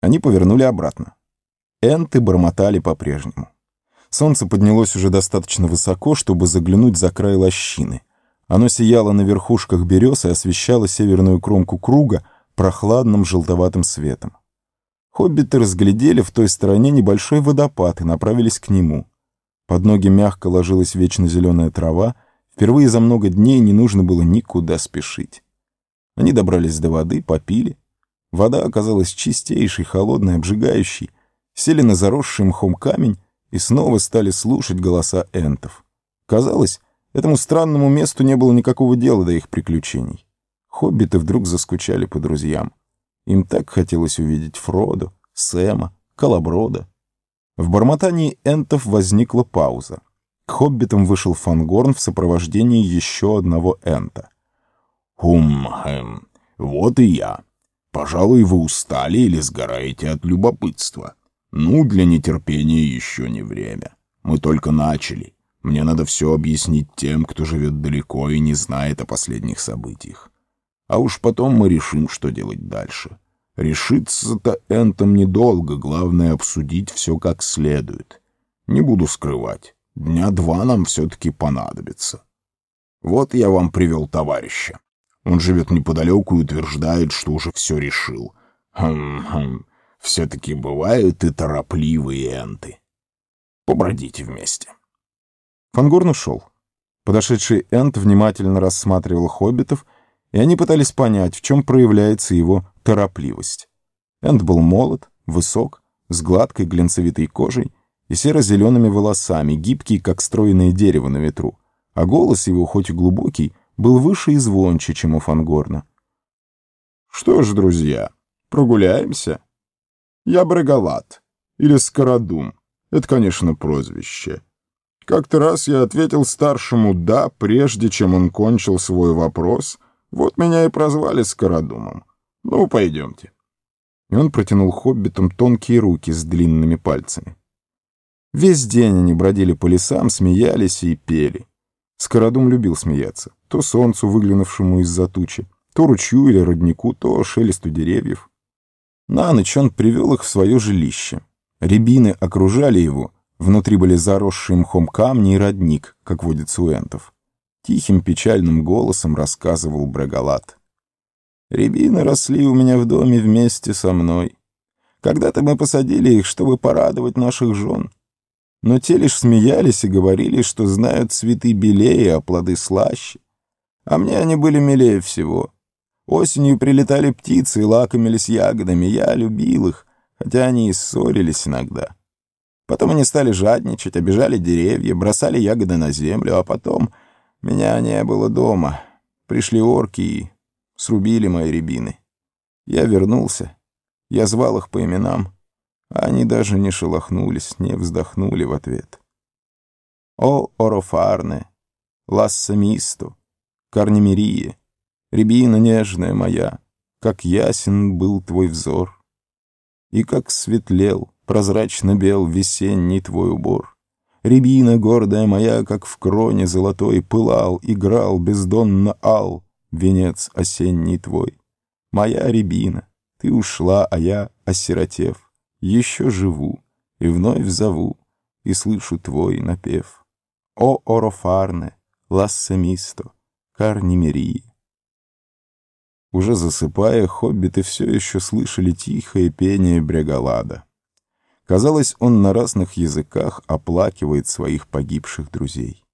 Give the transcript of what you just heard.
Они повернули обратно. Энты бормотали по-прежнему. Солнце поднялось уже достаточно высоко, чтобы заглянуть за край лощины. Оно сияло на верхушках берез и освещало северную кромку круга прохладным желтоватым светом. Хоббиты разглядели в той стороне небольшой водопад и направились к нему. Под ноги мягко ложилась вечно зеленая трава, впервые за много дней не нужно было никуда спешить. Они добрались до воды, попили. Вода оказалась чистейшей, холодной, обжигающей, сели на заросший мхом камень и снова стали слушать голоса энтов. Казалось, этому странному месту не было никакого дела до их приключений. Хоббиты вдруг заскучали по друзьям. Им так хотелось увидеть Фродо, Сэма, Колоброда. В бормотании энтов возникла пауза. К хоббитам вышел Фангорн в сопровождении еще одного энта. «Хум, эм, вот и я. Пожалуй, вы устали или сгораете от любопытства. Ну, для нетерпения еще не время. Мы только начали. Мне надо все объяснить тем, кто живет далеко и не знает о последних событиях. А уж потом мы решим, что делать дальше. Решиться-то энтом недолго, главное обсудить все как следует. Не буду скрывать, дня два нам все-таки понадобится. Вот я вам привел товарища. Он живет неподалеку и утверждает, что уже все решил. Хм-хм. Все-таки бывают и торопливые энты. Побродите вместе. Фангорн ушел. Подошедший энт внимательно рассматривал хоббитов, и они пытались понять, в чем проявляется его торопливость. Энт был молод, высок, с гладкой глинцевитой кожей и серо-зелеными волосами, гибкий, как стройное дерево на ветру, а голос его, хоть и глубокий, был выше и звонче, чем у Фангорна. «Что ж, друзья, прогуляемся?» Я Брегалат, или Скородум. Это, конечно, прозвище. Как-то раз я ответил старшему «да», прежде чем он кончил свой вопрос. Вот меня и прозвали Скородумом. Ну, пойдемте. И он протянул хоббитам тонкие руки с длинными пальцами. Весь день они бродили по лесам, смеялись и пели. Скородум любил смеяться. То солнцу, выглянувшему из-за тучи, то ручью или роднику, то шелесту деревьев. На ночь он привел их в свое жилище. Рябины окружали его, внутри были заросшие мхом камни и родник, как водится у энтов. Тихим печальным голосом рассказывал Брагалат. «Рябины росли у меня в доме вместе со мной. Когда-то мы посадили их, чтобы порадовать наших жен. Но те лишь смеялись и говорили, что знают цветы белее, а плоды слаще. А мне они были милее всего». Осенью прилетали птицы и лакомились ягодами. Я любил их, хотя они и ссорились иногда. Потом они стали жадничать, обижали деревья, бросали ягоды на землю, а потом меня не было дома. Пришли орки и срубили мои рябины. Я вернулся. Я звал их по именам, они даже не шелохнулись, не вздохнули в ответ. О, Орофарне, Лассамисто, Карнемирие, Рябина нежная моя, как ясен был твой взор, И как светлел, прозрачно бел весенний твой убор. Рябина гордая моя, как в кроне золотой, Пылал, играл бездонно ал, венец осенний твой. Моя рябина, ты ушла, а я, осиротев, Еще живу и вновь зову, и слышу твой напев. О, Орофарне, Лассемисто, Карнимерии. Уже засыпая, хоббиты все еще слышали тихое пение Брегалада. Казалось, он на разных языках оплакивает своих погибших друзей.